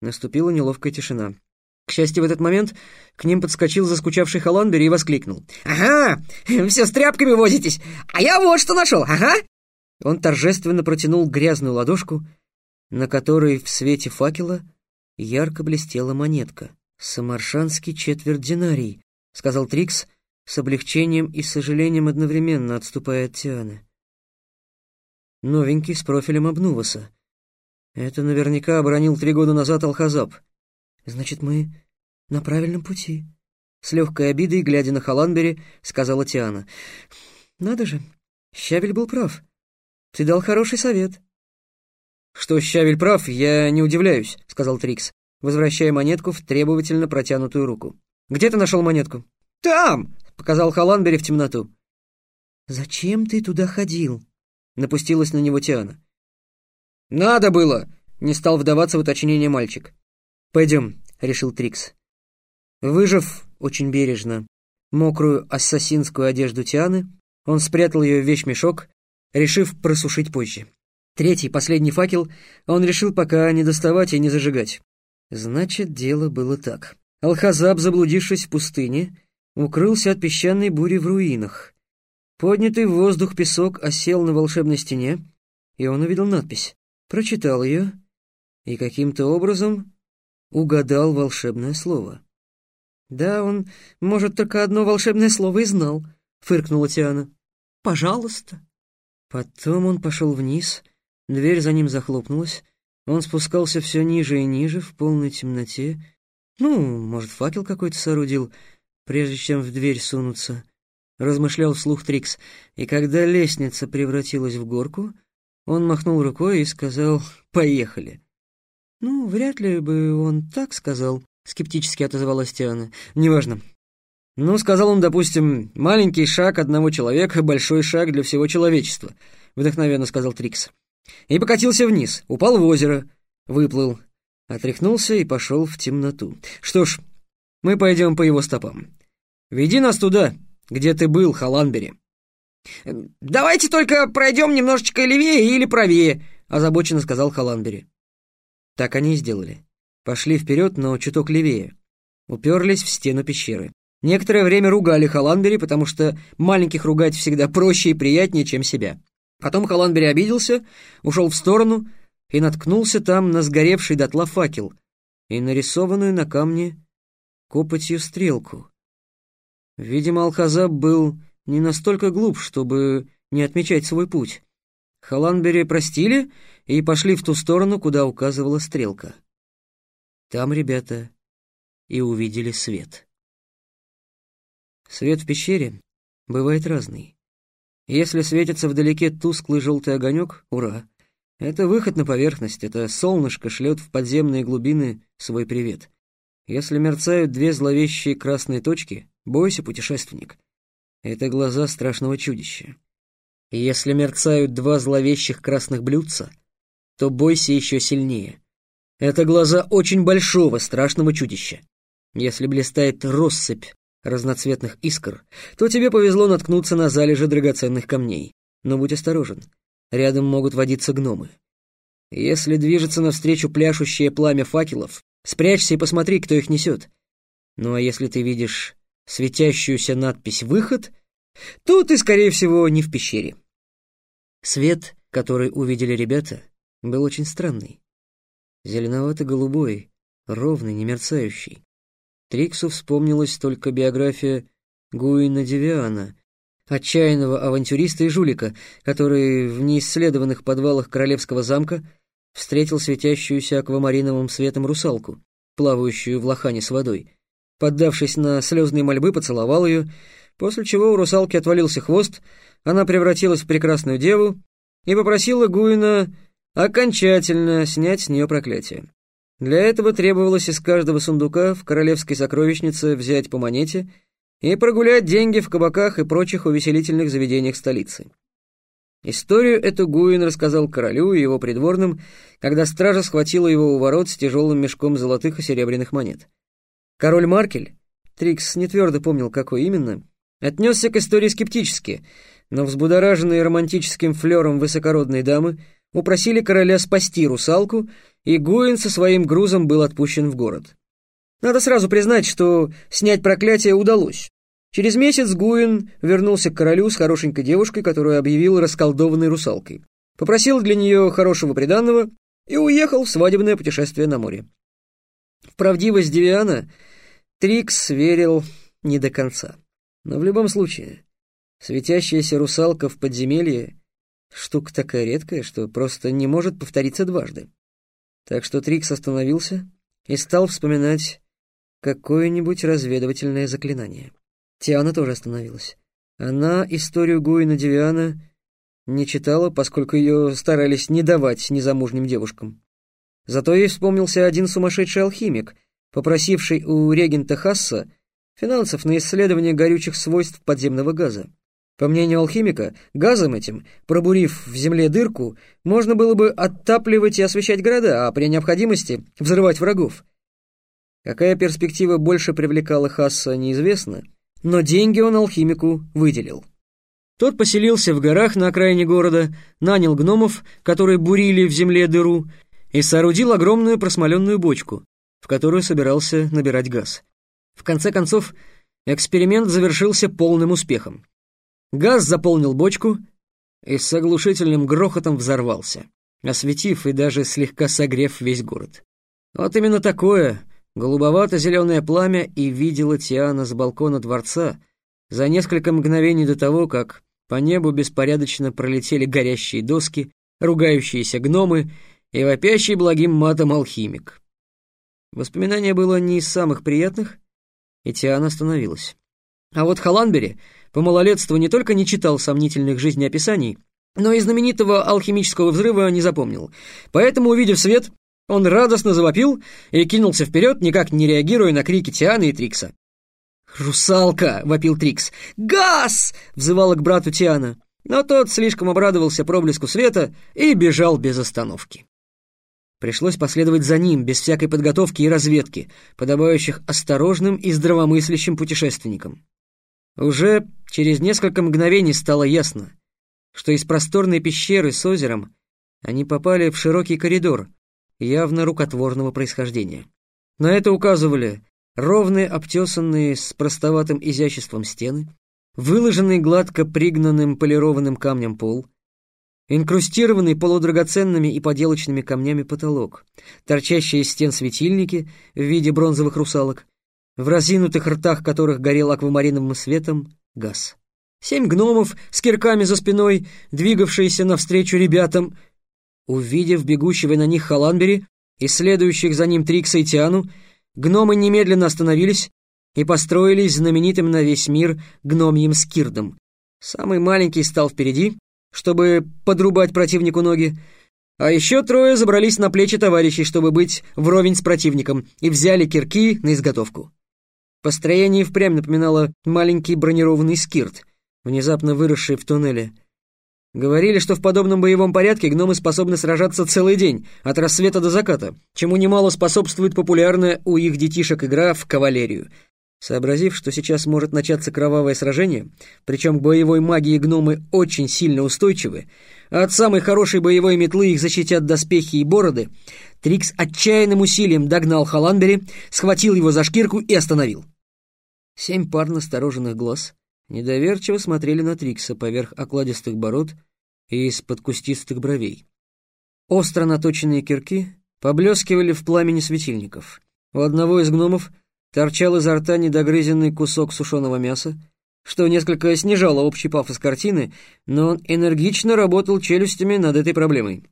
Наступила неловкая тишина. К счастью, в этот момент к ним подскочил заскучавший Холландбери и воскликнул. «Ага, все с тряпками возитесь, а я вот что нашел, ага!» Он торжественно протянул грязную ладошку, на которой в свете факела ярко блестела монетка. «Самаршанский четверть динарий», — сказал Трикс с облегчением и сожалением одновременно, отступая от Тианы. Новенький, с профилем Обнуваса. Это наверняка оборонил три года назад Алхазаб. Значит, мы на правильном пути. С легкой обидой, глядя на Халанбери, сказала Тиана. Надо же, Щавель был прав. Ты дал хороший совет. Что Щавель прав, я не удивляюсь, сказал Трикс, возвращая монетку в требовательно протянутую руку. Где ты нашел монетку? Там, показал Халанбери в темноту. Зачем ты туда ходил? Напустилась на него Тиана. «Надо было!» — не стал вдаваться в уточнение мальчик. «Пойдем», — решил Трикс. Выжив очень бережно мокрую ассасинскую одежду Тианы, он спрятал ее в вещмешок, решив просушить позже. Третий, последний факел он решил пока не доставать и не зажигать. Значит, дело было так. Алхазаб, заблудившись в пустыне, укрылся от песчаной бури в руинах. Поднятый в воздух песок осел на волшебной стене, и он увидел надпись, прочитал ее и каким-то образом угадал волшебное слово. «Да, он, может, только одно волшебное слово и знал», — фыркнула Тиана. «Пожалуйста». Потом он пошел вниз, дверь за ним захлопнулась, он спускался все ниже и ниже в полной темноте. Ну, может, факел какой-то соорудил, прежде чем в дверь сунуться размышлял вслух Трикс, и когда лестница превратилась в горку, он махнул рукой и сказал «Поехали». «Ну, вряд ли бы он так сказал», — скептически отозвалась Тиана. «Неважно». «Ну, — сказал он, допустим, — маленький шаг одного человека, большой шаг для всего человечества», — вдохновенно сказал Трикс. И покатился вниз, упал в озеро, выплыл, отряхнулся и пошел в темноту. «Что ж, мы пойдем по его стопам. Веди нас туда, где ты был, Халанбери?» «Давайте только пройдем немножечко левее или правее», — озабоченно сказал Халанбери. Так они и сделали. Пошли вперед, но чуток левее. Уперлись в стену пещеры. Некоторое время ругали Халанбери, потому что маленьких ругать всегда проще и приятнее, чем себя. Потом Халанбери обиделся, ушел в сторону и наткнулся там на сгоревший дотла факел и нарисованную на камне копотью стрелку. Видимо, Алхазаб был не настолько глуп, чтобы не отмечать свой путь. Халанбери простили и пошли в ту сторону, куда указывала стрелка. Там ребята и увидели свет. Свет в пещере бывает разный. Если светится вдалеке тусклый желтый огонек, ура! Это выход на поверхность, это солнышко шлет в подземные глубины свой привет. Если мерцают две зловещие красные точки, Бойся, путешественник. Это глаза страшного чудища. Если мерцают два зловещих красных блюдца, то бойся еще сильнее. Это глаза очень большого страшного чудища. Если блистает россыпь разноцветных искр, то тебе повезло наткнуться на залежи драгоценных камней. Но будь осторожен, рядом могут водиться гномы. Если движется навстречу пляшущее пламя факелов, спрячься и посмотри, кто их несет. Ну а если ты видишь светящуюся надпись «Выход», то ты, скорее всего, не в пещере. Свет, который увидели ребята, был очень странный. Зеленовато-голубой, ровный, не мерцающий. Триксу вспомнилась только биография Гуина Девиана, отчаянного авантюриста и жулика, который в неисследованных подвалах королевского замка встретил светящуюся аквамариновым светом русалку, плавающую в лохане с водой, Поддавшись на слезные мольбы, поцеловал ее, после чего у русалки отвалился хвост, она превратилась в прекрасную деву и попросила Гуина окончательно снять с нее проклятие. Для этого требовалось из каждого сундука в королевской сокровищнице взять по монете и прогулять деньги в кабаках и прочих увеселительных заведениях столицы. Историю эту Гуин рассказал королю и его придворным, когда стража схватила его у ворот с тяжелым мешком золотых и серебряных монет. Король Маркель, Трикс не твердо помнил, какой именно, отнесся к истории скептически, но взбудораженные романтическим флером высокородной дамы упросили короля спасти русалку, и Гуин со своим грузом был отпущен в город. Надо сразу признать, что снять проклятие удалось. Через месяц Гуин вернулся к королю с хорошенькой девушкой, которую объявил расколдованной русалкой. Попросил для нее хорошего приданного и уехал в свадебное путешествие на море. В правдивость Девиана Трикс верил не до конца. Но в любом случае, светящаяся русалка в подземелье — штука такая редкая, что просто не может повториться дважды. Так что Трикс остановился и стал вспоминать какое-нибудь разведывательное заклинание. Тиана тоже остановилась. Она историю Гуина Девиана не читала, поскольку ее старались не давать незамужним девушкам. Зато ей вспомнился один сумасшедший алхимик, попросивший у регента Хасса финансов на исследование горючих свойств подземного газа. По мнению алхимика, газом этим, пробурив в земле дырку, можно было бы оттапливать и освещать города, а при необходимости взрывать врагов. Какая перспектива больше привлекала Хасса, неизвестно, но деньги он алхимику выделил. Тот поселился в горах на окраине города, нанял гномов, которые бурили в земле дыру, и соорудил огромную просмоленную бочку, в которую собирался набирать газ. В конце концов, эксперимент завершился полным успехом. Газ заполнил бочку и с оглушительным грохотом взорвался, осветив и даже слегка согрев весь город. Вот именно такое голубовато-зеленое пламя и видела Тиана с балкона дворца за несколько мгновений до того, как по небу беспорядочно пролетели горящие доски, ругающиеся гномы и вопящий благим матом алхимик. Воспоминание было не из самых приятных, и Тиана остановилась. А вот Халанбери по малолетству не только не читал сомнительных жизнеописаний, но и знаменитого алхимического взрыва не запомнил. Поэтому, увидев свет, он радостно завопил и кинулся вперед, никак не реагируя на крики Тианы и Трикса. «Русалка!» — вопил Трикс. «Газ!» — взывала к брату Тиана. Но тот слишком обрадовался проблеску света и бежал без остановки. Пришлось последовать за ним, без всякой подготовки и разведки, подобающих осторожным и здравомыслящим путешественникам. Уже через несколько мгновений стало ясно, что из просторной пещеры с озером они попали в широкий коридор, явно рукотворного происхождения. На это указывали ровные, обтесанные с простоватым изяществом стены, выложенный гладко пригнанным полированным камнем пол, инкрустированный полудрагоценными и поделочными камнями потолок, торчащие из стен светильники в виде бронзовых русалок, в разинутых ртах которых горел аквамариновым светом газ. Семь гномов с кирками за спиной, двигавшиеся навстречу ребятам, увидев бегущего на них Халанбери и следующих за ним Трикса и Тиану, Гномы немедленно остановились и построились знаменитым на весь мир гномьим скирдом. Самый маленький стал впереди, чтобы подрубать противнику ноги, а еще трое забрались на плечи товарищей, чтобы быть вровень с противником, и взяли кирки на изготовку. Построение впрямь напоминало маленький бронированный скирт, внезапно выросший в туннеле — Говорили, что в подобном боевом порядке гномы способны сражаться целый день, от рассвета до заката, чему немало способствует популярная у их детишек игра в кавалерию. Сообразив, что сейчас может начаться кровавое сражение, причем к боевой магии гномы очень сильно устойчивы, а от самой хорошей боевой метлы их защитят доспехи и бороды, Трикс отчаянным усилием догнал Халанбери, схватил его за шкирку и остановил. Семь пар настороженных глаз недоверчиво смотрели на Трикса поверх окладистых бород и из-под кустистых бровей. Остро наточенные кирки поблескивали в пламени светильников. У одного из гномов торчал изо рта недогрызенный кусок сушеного мяса, что несколько снижало общий пафос картины, но он энергично работал челюстями над этой проблемой.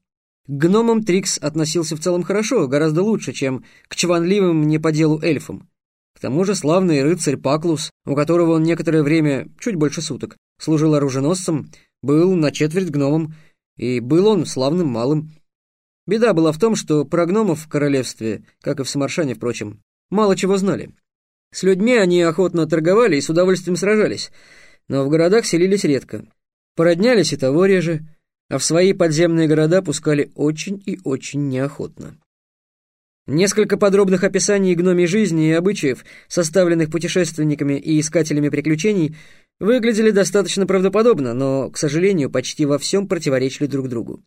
К гномам Трикс относился в целом хорошо, гораздо лучше, чем к чванливым не по делу эльфам. К тому же славный рыцарь Паклус, у которого он некоторое время, чуть больше суток, служил оруженосцем, был на четверть гномом, и был он славным малым. Беда была в том, что про гномов в королевстве, как и в Самаршане, впрочем, мало чего знали. С людьми они охотно торговали и с удовольствием сражались, но в городах селились редко. Породнялись и того реже, а в свои подземные города пускали очень и очень неохотно. Несколько подробных описаний гномей жизни и обычаев, составленных путешественниками и искателями приключений, выглядели достаточно правдоподобно, но, к сожалению, почти во всем противоречили друг другу.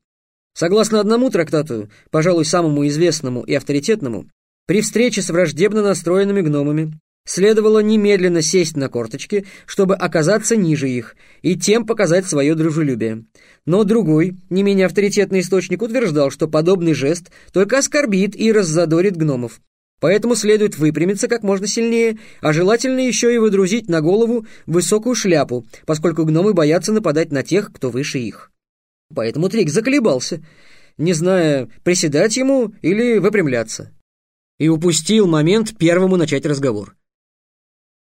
Согласно одному трактату, пожалуй, самому известному и авторитетному, при встрече с враждебно настроенными гномами следовало немедленно сесть на корточки, чтобы оказаться ниже их и тем показать свое дружелюбие. Но другой, не менее авторитетный источник утверждал, что подобный жест только оскорбит и раззадорит гномов. Поэтому следует выпрямиться как можно сильнее, а желательно еще и выдрузить на голову высокую шляпу, поскольку гномы боятся нападать на тех, кто выше их. Поэтому Трик заколебался, не зная, приседать ему или выпрямляться. И упустил момент первому начать разговор.